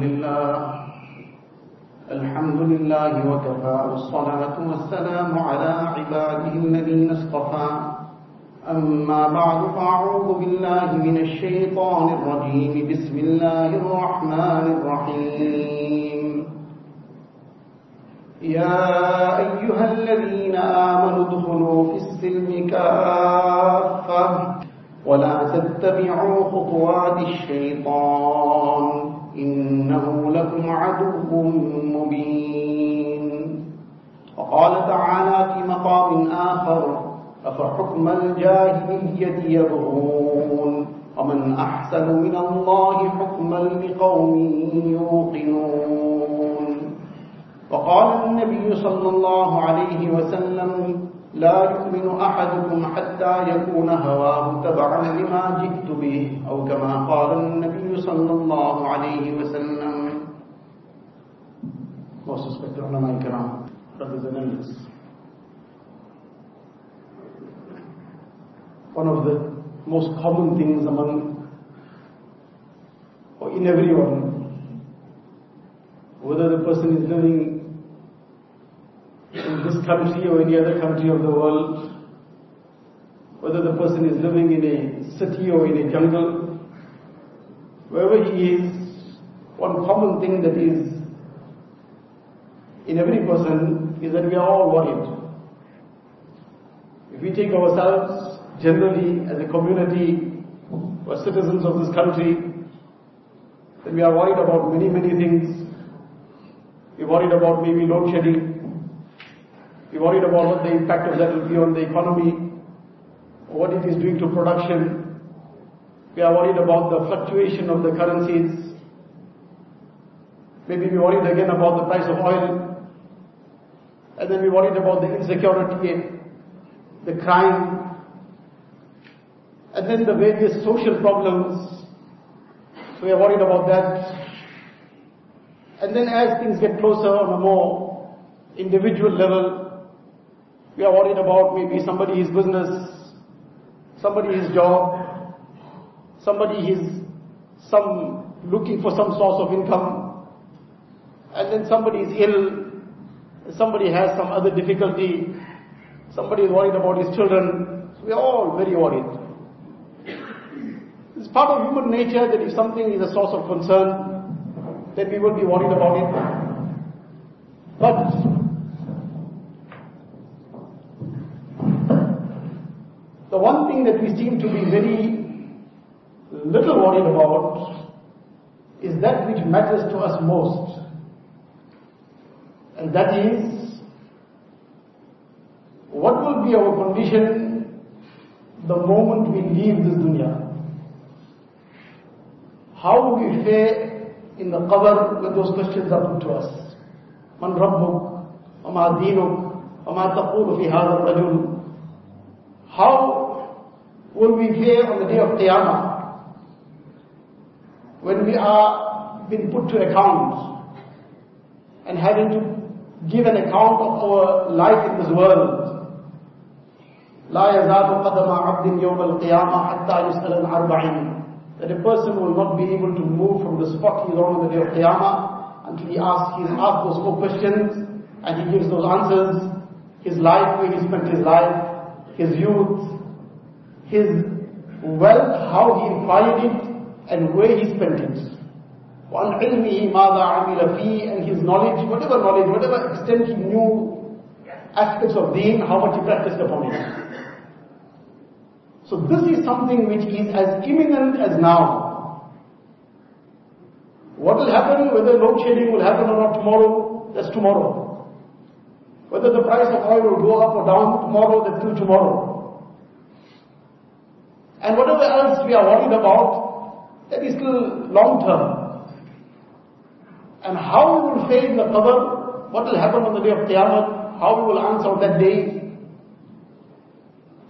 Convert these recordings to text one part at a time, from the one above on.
لله. الحمد لله وكفى والصلاة والسلام على عباده الذين اصطفى. أما بعد فأعوذ بالله من الشيطان الرجيم. بسم الله الرحمن الرحيم. يا أيها الذين آمنوا ادخلوا في السلم كافة ولا تتبعوا خطوات الشيطان. إنه لكم عدو مبين. وقال تعالى في مقام آخر أفحكم الجاهلية يبغون؟ ومن أحسن من الله حكما لقوم يوقنون. وقال النبي صلى الله عليه وسلم لا يؤمن أحدكم حتى يكون هواه تبعا لما جئت به أو كما قال النبي صلى الله عليه وسلم Most respected ulama ikram, brothers and elders. One of the most common things among, or in everyone, whether the person is living in this country or any other country of the world, whether the person is living in a city or in a jungle, wherever he is, one common thing that is in every person is that we are all worried. If we take ourselves generally as a community or citizens of this country, then we are worried about many, many things. We're worried about maybe load shedding. We're worried about what the impact of that will be on the economy, what it is doing to production. We are worried about the fluctuation of the currencies. Maybe we're worried again about the price of oil. And then we're worried about the insecurity, the crime, and then the various social problems. So we are worried about that. And then as things get closer on a more individual level, we are worried about maybe somebody his business, somebody his job, somebody is some looking for some source of income, and then somebody is ill, somebody has some other difficulty, somebody is worried about his children. We are all very worried. It's part of human nature that if something is a source of concern, then we will be worried about it. But the one thing that we seem to be very little worried about is that which matters to us most. And that is, what will be our condition the moment we leave this dunya? How will we fare in the qabr when those questions are put to us? Man rabbuk, وما دينك, وما تقول في هذا الرجل how will we fare on the day of Qiyamah when we are being put to account and having to give an account of our life in this world? لا يزال قدم عبد يوم القيامة حتى يسأل عن أربعين that a person will not be able to move from the spot he is on on the day of Qiyamah until he asks, he is asked those four questions and he gives those answers. His life, where he spent his life, his youth, his wealth, how he acquired it, and where he spent it. وَعَنْ عِلْمِهِ مَاذَا عَمِلَ فِيهِ And his knowledge, whatever knowledge, whatever extent he knew aspects of deen, how much he practiced upon it. So this is something which is as imminent as now. What will happen, whether load shedding will happen or not tomorrow, that's tomorrow. Whether the price of oil will go up or down tomorrow, that's still tomorrow. And whatever else we are worried about, that is still long term. And how we will fare in the qabr, what will happen on the day of Qiyamah, how we will answer that day,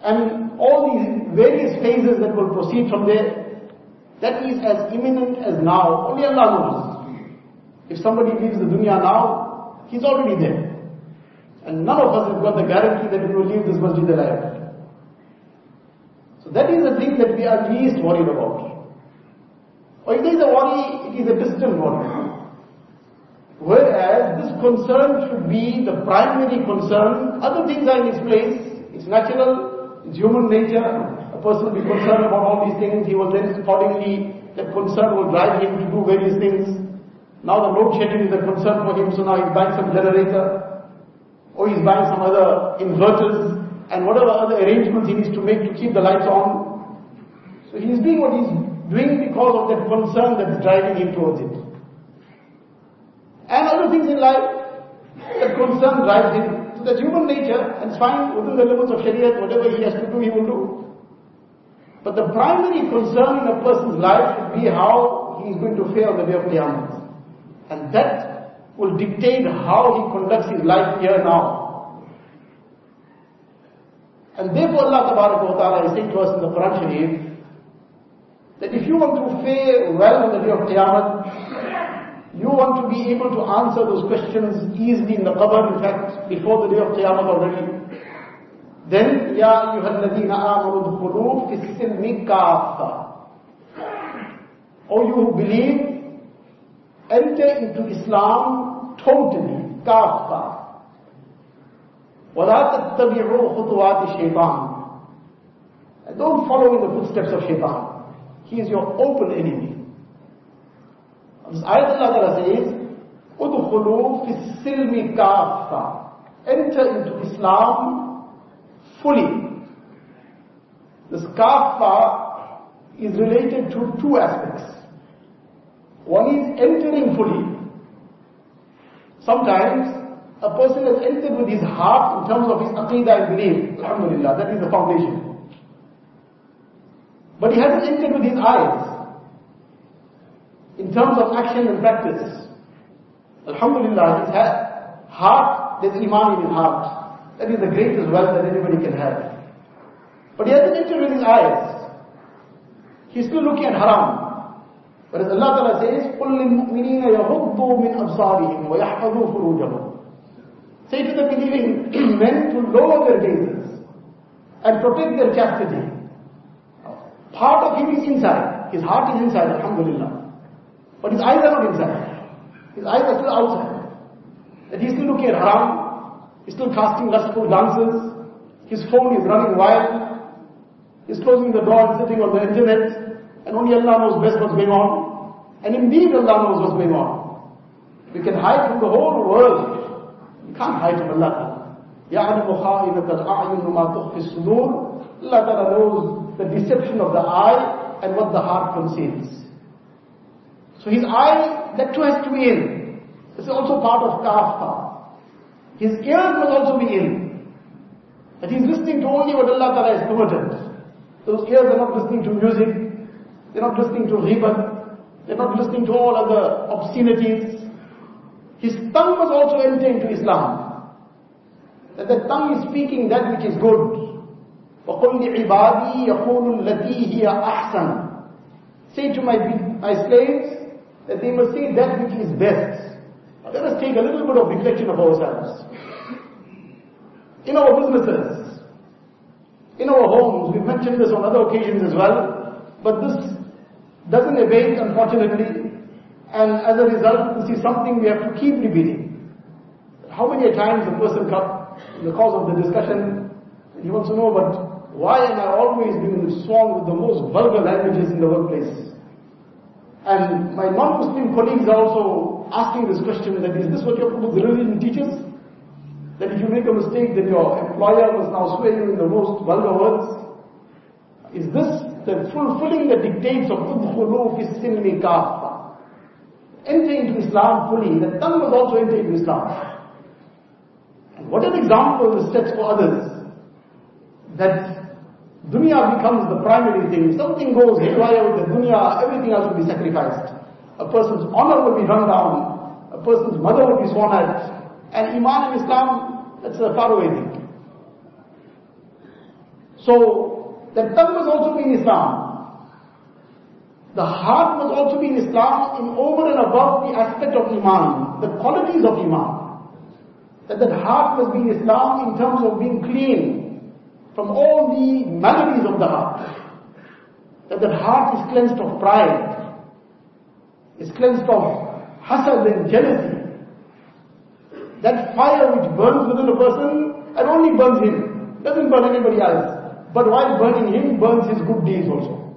and all these various phases that will proceed from there, that is as imminent as now. Only Allah knows. If somebody leaves the dunya now, he's already there. And none of us has got the guarantee that we will leave this masjid alive. So that is the thing that we are least worried about. Or if there is a worry, it is a distant worry. Whereas this concern should be the primary concern. Other things are in its place. It's natural. It's human nature. A person will be concerned about all these things. He will then accordingly, that concern will drive him to do various things. Now the load shedding is a concern for him, so now he's buying some generator. Or he's buying some other inverters. And whatever other arrangements he needs to make to keep the lights on. So he's doing what he's doing because of that concern that's driving him towards it. And other things in life, that concern drives him. So that's human nature, and it's fine within the limits of Sharia, whatever he has to do, he will do. But the primary concern in a person's life should be how he is going to fare on the day of Qiyamah. And that will dictate how he conducts his life here now. And therefore Allah Ta'ala is saying to us in the Quran Sharif, that if you want to fare well on the day of Qiyamah, you want to be able to answer those questions easily in the qabr, in fact, before the day of Qiyamah already. Then, Ya ayyuhalladhina amanu dhukulu fi silmi kafa. O you who believe, enter into Islam totally, kafa. وَلَا تَتَّبِعُوا خُطُوَاتِ الشَّيْطَانِ And don't follow in the footsteps of shaitan. He is your open enemy. This ayat Allah Ta'ala says, Udkhulu fi silmi kafa. Enter into Islam fully. This kafa is related to two aspects. One is entering fully. Sometimes a person has entered with his heart in terms of his aqidah and belief. Alhamdulillah, that is the foundation. But he hasn't entered with his eyes. In terms of action and practice. Alhamdulillah, his heart, there's iman in his heart. That is the greatest wealth that anybody can have. But he hasn't entered with his eyes. He's still looking at haram. Whereas Allah Ta'ala says, قُلْ لِلْمُؤْمِنِينَ يَغُضُّوا مِنْ أَبْصَارِهِمْ وَيَحْفَظُوا فُرُوجَهُم Say to the believing men to lower their gazes and protect their chastity. Part of him is inside. His heart is inside, alhamdulillah. But his eyes are not inside. His eyes are still outside. That he's still looking at haram. He's still casting lustful glances. His phone is running wild. He's closing the door and sitting on the internet. And only Allah knows best what's going on. And indeed Allah knows what's going on. We can hide from the whole world can't hide from Allah. يَعْلَمُ خَائِنَةَ الْأَعْيُنُ مَا تُخْفِ الصُّدُورِ Allah Ta'ala knows the deception of the eye and what the heart conceals. So his eye, that too has to be in. This is also part of kaffa. His ears must also be in. That he's listening to only what Allah Ta'ala has permitted. Those ears are not listening to music, they're not listening to riba, they're not listening to all other obscenities, His tongue must also enter into Islam. That the tongue is speaking that which is good. وَقُلْ لِعِبَادِي يَقُولُ الَّتِي هِيَ أَحْسَنُ Say to my, my slaves that they must say that which is best. Now let us take a little bit of reflection of ourselves. In our businesses, in our homes, we've mentioned this on other occasions as well, but this doesn't abate unfortunately, and as a result, this is something we have to keep repeating. How many times a person comes in the course of the discussion, he wants to know, but why am I always being sworn with the most vulgar languages in the workplace? And my non-Muslim colleagues are also asking this question that is this what your religion teaches? That if you make a mistake then your employer must now swear you in the most vulgar words? Is this the fulfilling the dictates of udkhulu fi silmi? Enter into Islam fully, the tongue must also enter into Islam. What an example this sets for others that Dunya becomes the primary thing. If something goes haywire with the dunya, everything else will be sacrificed. A person's honor will be run down. A person's mother will be sworn at. And Iman in Islam, that's a faraway thing. So, the tongue must also in Islam. The heart must also be in Islam in over and above the aspect of Iman, the qualities of Iman. That that heart must be in Islam in terms of being clean, from all the maladies of the heart. That the heart is cleansed of pride. is cleansed of hasad and jealousy. That fire which burns within a person, and only burns him, doesn't burn anybody else. But while burning him, burns his good deeds also.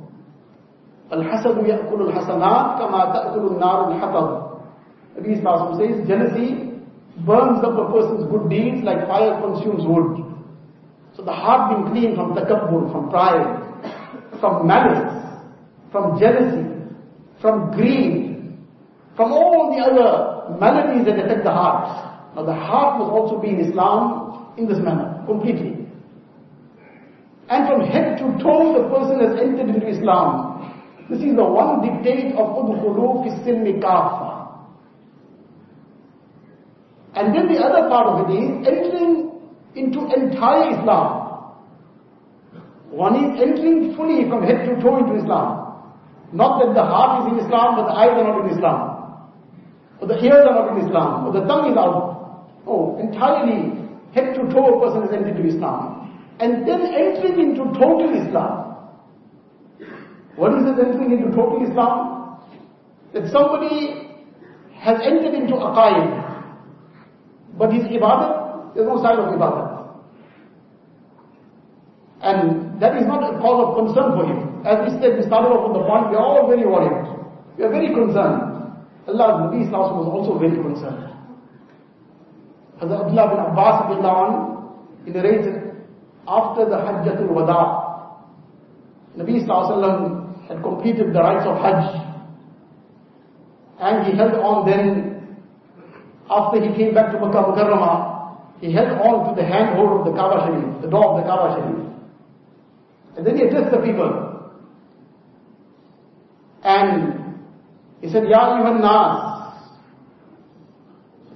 Al-hasabu ya'kulul hasanat kama ta'kulun narul hatab. Nabi Sallallahu says, jealousy burns up a person's good deeds like fire consumes wood. So the heart being clean from takabbur, from pride, from malice, from jealousy, from greed, from all the other maladies that attack the heart. Now the heart must also be in Islam in this manner, completely. And from head to toe the person has entered into Islam. This is the one dictate of udkhulu fi silmi And then the other part of it is entering into entire Islam. One is entering fully from head to toe into Islam. Not that the heart is in Islam, but the eyes are not in Islam. Or the ears are not in Islam, or the tongue is out. Oh, entirely head to toe a person is entered into Islam and then entering into total Islam. What is this entering into total Islam? That somebody has entered into aqaid, but his ibadah, there's no sign of ibadah. And that is not a cause of concern for him. As we said, we started off on the point, we are all very worried. We are very concerned. Allah Nabi was also very concerned. Hazrat Abdullah bin Abbas in narrated after the Hajjatul Wada, Nabi Sallallahu and completed the rites of Hajj. And he held on then, after he came back to Makkah Mukarramah, he held on to the handhold of the Kaaba Sharif, the door of the Kaaba Sharif. And then he addressed the people. And he said, Ya Ayuhan Nas.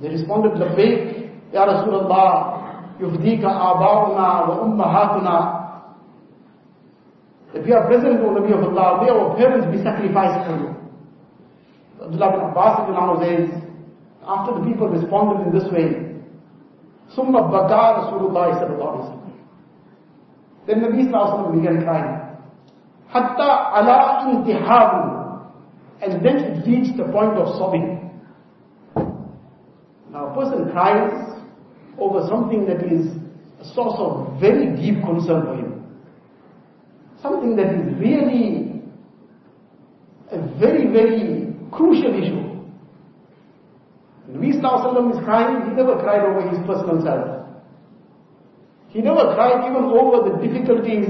They responded, Labbaik, Ya Rasulullah, Yufdika Abauna wa Ummahatuna If you are present, O Nabi of Allah, may our parents be sacrificed for you. Abdullah bin Abbas says, after the people responded in this way, ثم بكى رسول الله صلى الله عليه وسلم. Then Nabi Sallallahu began crying. حتى على انتحاب and then it reached the point of sobbing. Now a person cries over something that is a source of very deep concern for him. Something that is really a very, very crucial issue. Nabi Sallallahu is crying, he never cried over his personal self. He never cried even over the difficulties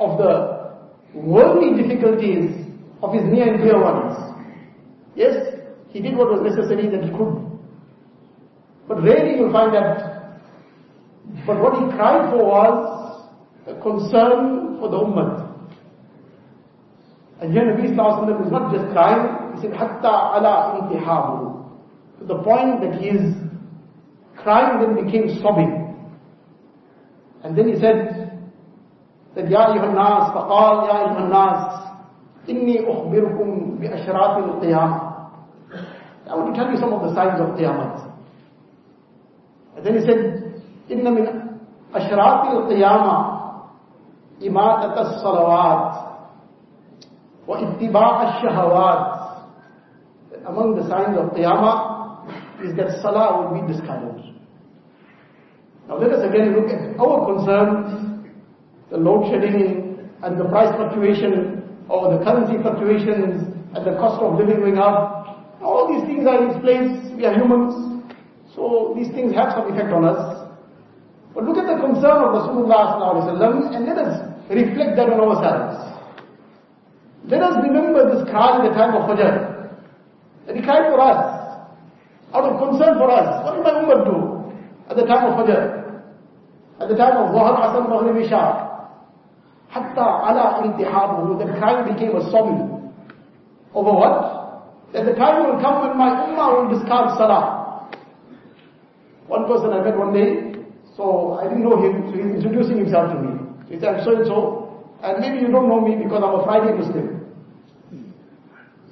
of the worldly difficulties of his near and dear ones. Yes, he did what was necessary that he could but rarely you'll find that. But what he cried for was a concern for the ummah. And here Nabi Sallallahu is not just crying, he said, Hatta ala intihabu. To the point that he is crying then became sobbing. And then he said, that Ya Ayuhan Nas, faqal Ya Ayuhan Nas, inni ukhbirukum bi ashratil qiyamah. I want to tell you some of the signs of qiyamah. And then he said, inna min ashratil qiyamah إِمَاتَةَ الصَّلَوَاتِ وَإِتِّبَاعَ الشَّهَوَاتِ Among the signs of Qiyamah is that Salah will be discouraged. Now let us again look at our concerns, the load shedding and the price fluctuation or the currency fluctuations and the cost of living going up. All these things are in its place. We are humans. So these things have some effect on us. But look at the concern of Rasulullah and let us reflect that on ourselves. Let us remember this cry at the time of Fajr. That he cried for us. Out of concern for us. What did my Ummah do at the time of Fajr? At the time of Zuhar, Asr, Maghrib, Isha. Hatta ala intihabuhu. That crying became a sobbing. Over what? That the time will come when my Ummah will discard Salah. One person I met one day, so I didn't know him, so he's introducing himself to me. He said, I'm so and so, and maybe you don't know me because I'm a Friday Muslim.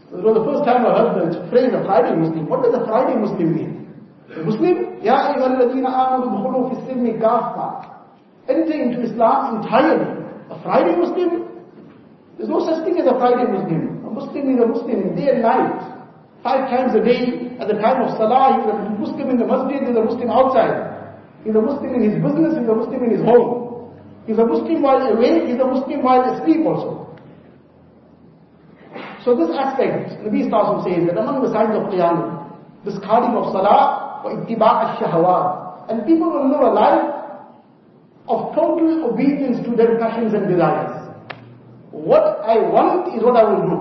It was the first time I heard the phrase a Friday Muslim. What does a Friday Muslim mean? A Muslim? Ya ayyuhalladhina amanu dukhulu fi silmi kaffa. Enter into Islam entirely. A Friday Muslim? There's no such thing as a Friday Muslim. A Muslim is a Muslim day and night. Five times a day, at the time of Salah, he's a Muslim in the masjid, he's a Muslim outside. He's a Muslim in his business, he's a Muslim in his home. He's a Muslim while awake, he's a Muslim while asleep also. So this aspect, Nabi Sallallahu says that among the signs of Qiyamah, discarding of Salah, wa ittiba' al-shahawat. And people will live a life of total obedience to their passions and desires. What I want is what I will do.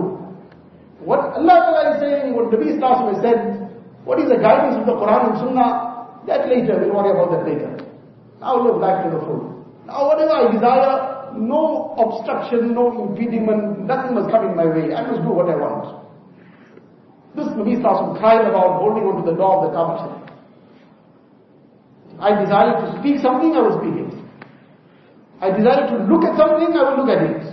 What Allah Ta'ala is saying, what Nabi Sallallahu has said, what is the guidance of the Quran and Sunnah, that later, we'll worry about that later. Now look back to the food. Now whatever I desire, no obstruction, no impediment, nothing must come in my way. I must do what I want. This Nabi Sallallahu cried about holding on to the door of the Kaaba I desire to speak something, I will speak it. I desire to look at something, I will look at it.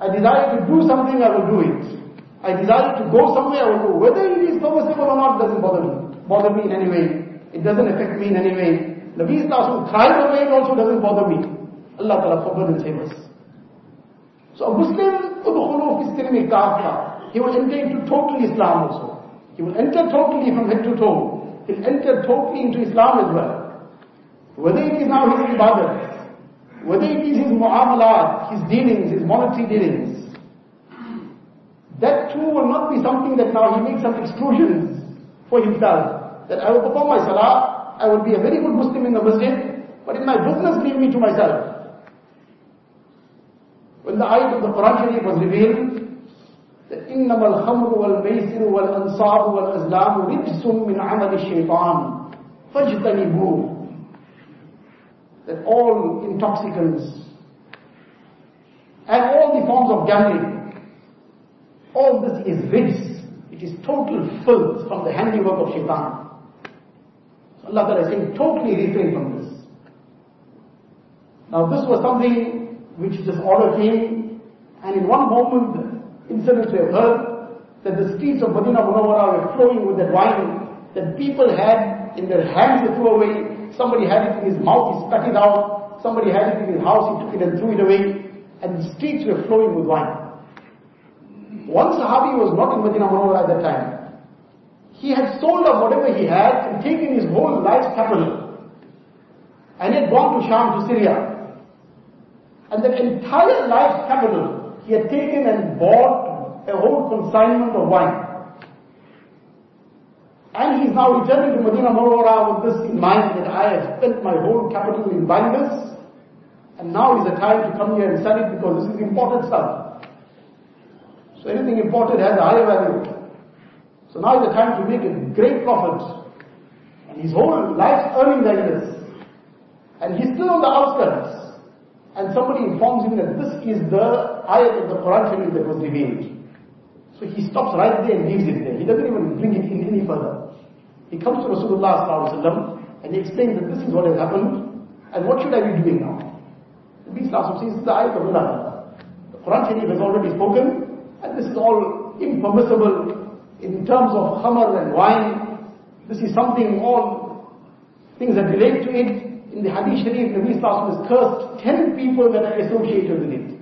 I desire to do something, I will do it. I desire to go somewhere, I will go. Whether it is permissible or not doesn't bother me. Bother me in any way. It doesn't affect me in any way. Nabi cried away it also doesn't bother me. Allah Ta'ala forbid and save us. So a Muslim, udkhulu fi He will enter into total Islam also. He will enter totally from head to toe. He'll enter totally into Islam as well. Whether it is now his ibadah, whether it is his muamalat, his dealings, his monetary dealings, that too will not be something that now he makes some exclusions for himself. That I will perform my salah, I will be a very good Muslim in the masjid, but in my business leave me to myself. When the ayat of the Quran Sharif was revealed, that إِنَّمَا الْخَمْرُ وَالْمَيْسِرُ وَالْأَنْصَابُ وَالْأَزْلَامُ رِجْسٌ مِّنْ عَمَلِ الشَّيْطَانِ فَاجْتَنِبُوهُ That all intoxicants and all the forms of gambling, all this is rijs. It is total filth from the handiwork of shaitan. Allah Ta'ala saying, totally refrain from this. Now this was something which order came, and in one moment, incidents we have heard, that the streets of Medina Munawwara were flowing with that wine that people had in their hands they threw away, Somebody had it in his mouth, he spat it out. Somebody had it in his house, he took it and threw it away. And the streets were flowing with wine. One Sahabi was not in Medina Munawwara at that time. He had sold up whatever he had and taken his whole life's capital. And he had gone to Sham, to Syria. And that entire life's capital, he had taken and bought a whole consignment of wine. And he's now returning to Medina Munawwara with this in mind that I have spent my whole capital in buying this, and now is the time to come here and sell it because this is imported stuff. So anything imported has a higher value. So now is the time to make a great profit. And his whole life's earning like. And he's still on the outskirts. And somebody informs him that this is the ayat of the Quran that was revealed. So he stops right there and leaves it there. He doesn't even bring it in any further. He comes to Rasulullah and he explains that this is what has happened and what should I be doing now? The Nabi says, this is the ayat of Allah. The Quran Sharif has already spoken and this is all impermissible in terms of khamr and wine. This is something, all things that relate to it. In the Hadith Sharif, Nabi Sallallahu has cursed ten people that are associated with it.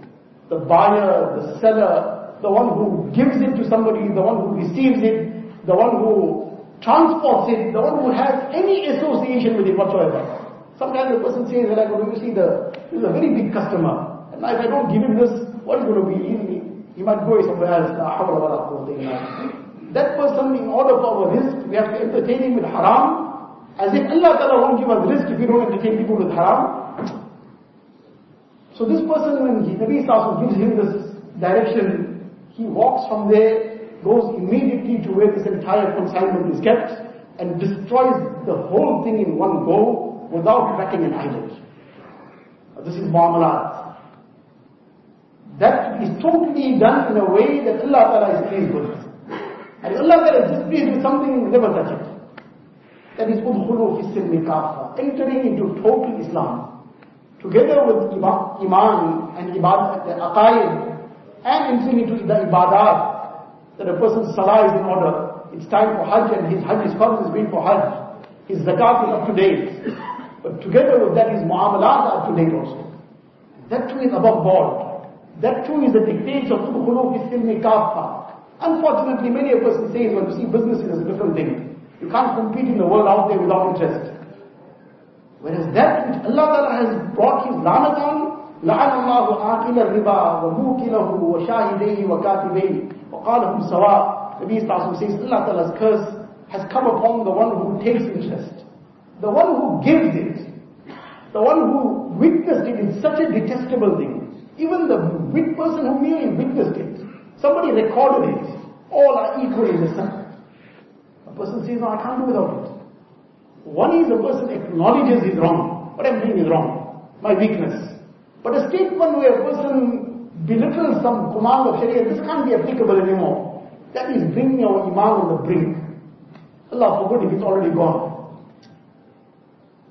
The buyer, the seller, the one who gives it to somebody, the one who receives it, the one who transports it, the one who has any association with it whatsoever. Sometimes the person says, well, I'm going to see the, this is a very big customer. And if I don't give him this, what is going to be? in me? he might go somewhere else. That person, in order for our rizq, we have to entertain him with haram, as if Allah Ta'ala won't give us rizq if we don't entertain people with haram. So this person, when he, Nabi Sallallahu gives him this direction, he walks from there, goes immediately to where this entire consignment is kept, and destroys the whole thing in one go without cracking an eyelid. This is muamalat. That is totally done in a way that Allah Ta'ala is pleased with. And Allah Ta'ala is displeased with something, never touch it. That is udkhulu fi silmi entering into total Islam. Together with iman and ibadat, aqaid, and entering into the ibadat, that a person's salah is in order. It's time for hajj and his hajj, his fard is being for hajj. His zakat is up to date. But together with that, his muamalat are up to date also. That too is above board. That too is the dictates of Tudkhulu fi silmi Unfortunately, many a person says, well, you see, business is a different thing. You can't compete in the world out there without interest. Whereas that which Allah Ta'ala has brought His lanat on, لعن الله آكل الربا وموكله وشاهديه وكاتبيه وقالهم سواء Nabi Sallallahu says Allah Ta'ala's curse has come upon the one who takes interest. The one who gives it. The one who witnessed it is such a detestable thing. Even the wit person who merely witnessed it. Somebody recorded it. all are equal in the sun. A person says, no, I can't do without it. One is the person acknowledges he's wrong. What I'm doing is wrong. My weakness. But a statement where a person belittles some command of Sharia, this can't be applicable anymore. That is bringing our Iman on the brink. Allah forbid if it's already gone.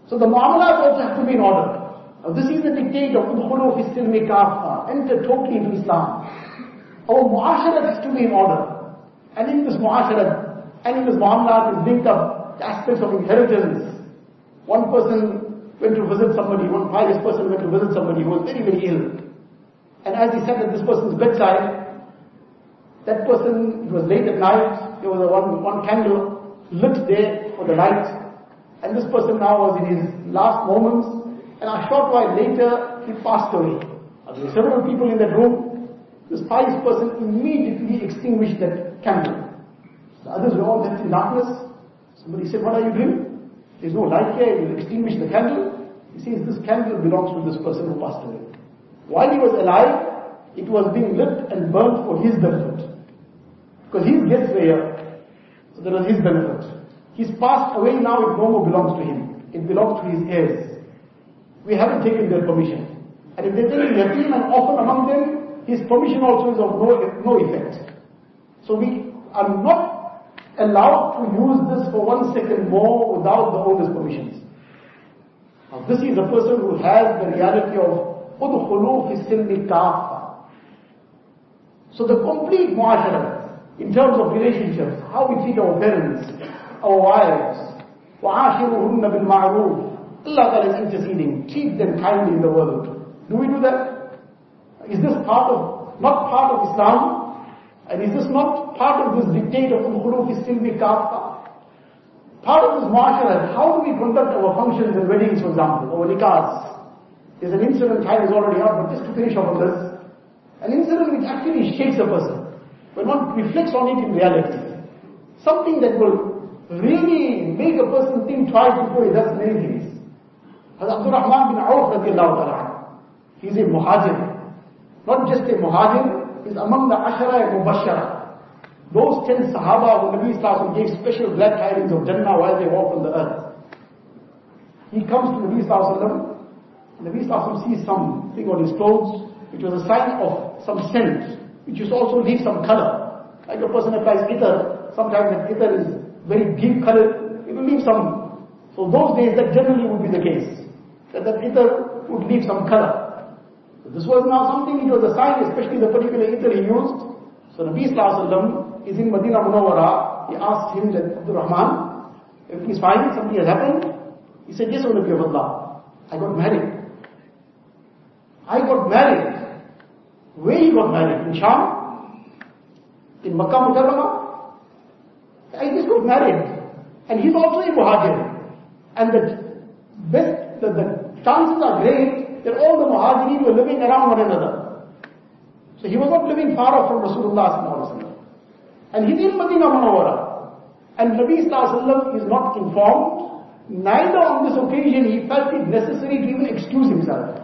So the muamalat also have to be in order. Now this is the dictate of Udkhulu fi silmi. Enter totally into Islam. Our muasharat has to be in order. And in this muasharat, and in this muamalat is linked up aspects of inheritance. One person went to visit somebody, one pious person went to visit somebody who was very, very ill. And as he sat at this person's bedside, that person, it was late at night, there was a one, one candle lit there for the light. And this person now was in his last moments, and a short while later, he passed away. There were several people in that room. This pious person immediately extinguished that The others were all left in darkness. Somebody said, what are you doing? There's no light here, you extinguish the candle. He says, this candle belongs to this person who passed away. While he was alive, it was being lit and burnt for his benefit. Because his guests were here. So there was his benefit. He's passed away now, it no more belongs to him. It belongs to his heirs. We haven't taken their permission. And if they're taking yatim and orphan among them, his permission also is of no, no effect. So we are not allowed to use this for one second more without the owner's permissions. Now this is a person who has the reality of udkhulu fi silmi So the complete muashara, in terms of relationships, how we treat our parents, our wives. وَعَاشِرُهُنَّ بِالْمَعْرُوفِ Allah Ta'ala is interceding. Treat them kindly in the world. Do we do that? Is this part of, not part of Islam? And is this not part of this dictate of Khuluf is still be kaffa? Part of this muashara, how do we conduct our functions and weddings, for example, our nikahs? There's an incident, time is already up, but just to finish off on this. An incident which actually shakes a person. When one reflects on it in reality. Something that will really make a person think twice before he does many things. Hazrat Abdul Rahman bin Auf radiallahu ta'ala. He's a muhajir. Not just a muhajir, he's among the ashara and mubashara. Those ten sahaba who Nabi Sallallahu gave special glad tidings of Jannah while they walked on the earth. He comes to Nabi Sallallahu Nabi Sallallahu sees something on his clothes, which was a sign of some scent, which used also leaves some color. Like a person applies ether, sometimes that ether is very deep color, it will leave some. So those days that generally would be the case. That the ether would leave some color. This was now something, it was a sign, especially the particular ether he used. So Nabi Sallallahu is in Madinah Munawwara. He asked him that Abdul Rahman, everything is fine, something has happened. He said, yes, O Nabi of Allah. I got married. I got married. Where he got married? In Sham? In Makkah Mukarramah? I just got married. And he's also a muhajir. And the best, the, the chances are great that all the muhajirin were living around one another. So he was not living far off from Rasulullah And he's in Medina Munawwara. And Nabi Sallallahu is not informed. Neither on this occasion he felt it necessary to even excuse himself.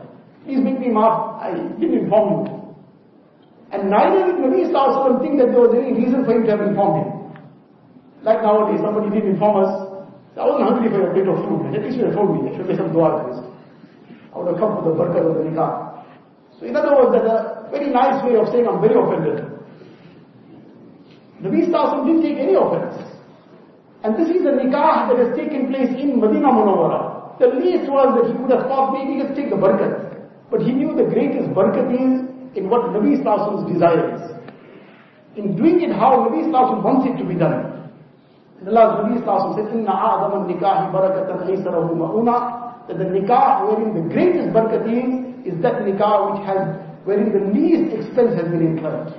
Please make me mark, I didn't inform you. And neither did Nabi Sallallahu think that there was any reason for him to have informed him. Like nowadays, somebody did inform us, I wasn't hungry for a plate of food, at least you told me, there should be some dua at least. I would have come for the barakah of the nikah. So in other words, that's a very nice way of saying I'm very offended. Nabi Sallallahu didn't take any offense. And this is a nikah that has taken place in Medina Munawwara. The least was that he would have thought maybe let's take the barakat. But he knew the greatest barakat is in what Nabi Sallallah's desire is. In doing it how Nabi Sallallahu wants it to be done. And Allah's Nabi Sallallahu said, Inna a'adam nikahi barakatan aysarahu ma'una. That the nikah wherein the greatest barakat is, is that nikah which has, wherein the least expense has been incurred.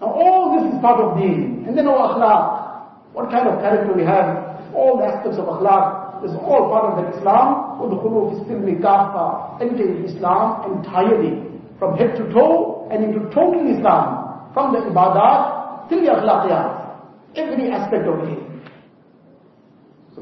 Now all is part of deen. And then our akhlaq. What kind of character we have. All the aspects of akhlaq. This is all part of the Islam. وَدْخُلُوا فِي السِّلْمِ كَافَّةً Enter into Islam entirely. From head to toe and into total Islam. From the ibadat till the akhlaqiyat. Every aspect of it.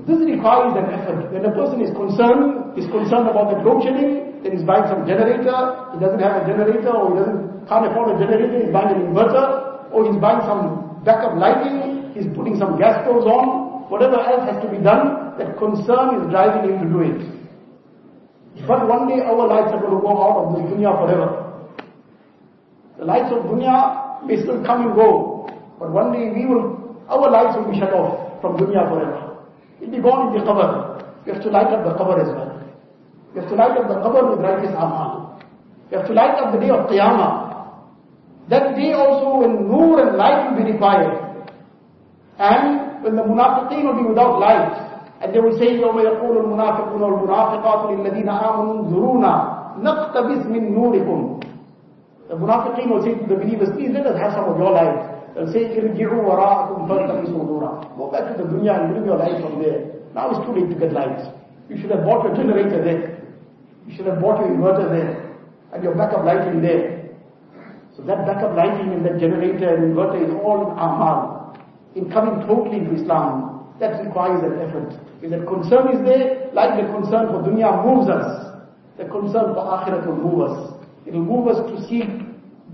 This requires an effort. When a person is concerned, is concerned about the load shedding, then he's buying some generator, he doesn't have a generator or he doesn't, can't afford a generator, he's buying an inverter, or he's buying some backup lighting, he's putting some gas stoves on, whatever else has to be done, that concern is driving him to do it. But one day our lights are going to go out of this dunya forever. The lights of dunya may still come and go, but one day we will, our lights will be shut off from dunya forever. It'll be gone in the qabr. You have to light up the qabr as well. You have to light up the qabr with righteous amal. You have to light up the day of qiyamah. That day also when nur and light will be required. And when the munafiqeen will be without light, and they will say, يوم يقول المنافقون والمنافقات للذين آمنوا انظرونا نقتبس من نوركم. The munafiqeen will say to the believers, please let us have some of your light. They'll say, irji'u wara'akum faltamisu nura. Go back to the dunya and bring your light from there. Now it's too late to get light. You should have bought your generator there. You should have bought your inverter there. And your backup lighting there. So that backup lighting and that generator and inverter is all in amal. In coming totally to Islam, that requires an effort. If that concern is there, like the concern for dunya moves us, the concern for akhirat will move us. It will move us to seek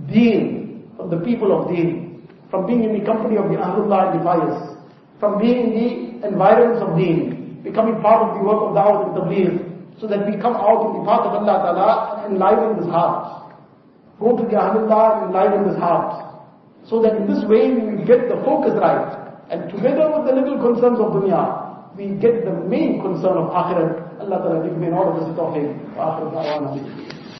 deen from the people of deen from being in the company of the Ahlullah and the pious, from being in the environs of deen, becoming part of the work of Dawah and Tabligh, so that we come out in the path of Allah Ta'ala and enliven this heart. Go to the Ahlullah and enliven this heart. So that in this way we will get the focus right. And together with the little concerns of dunya, we get the main concern of akhirat. Allah Ta'ala give me all of this tawfiq.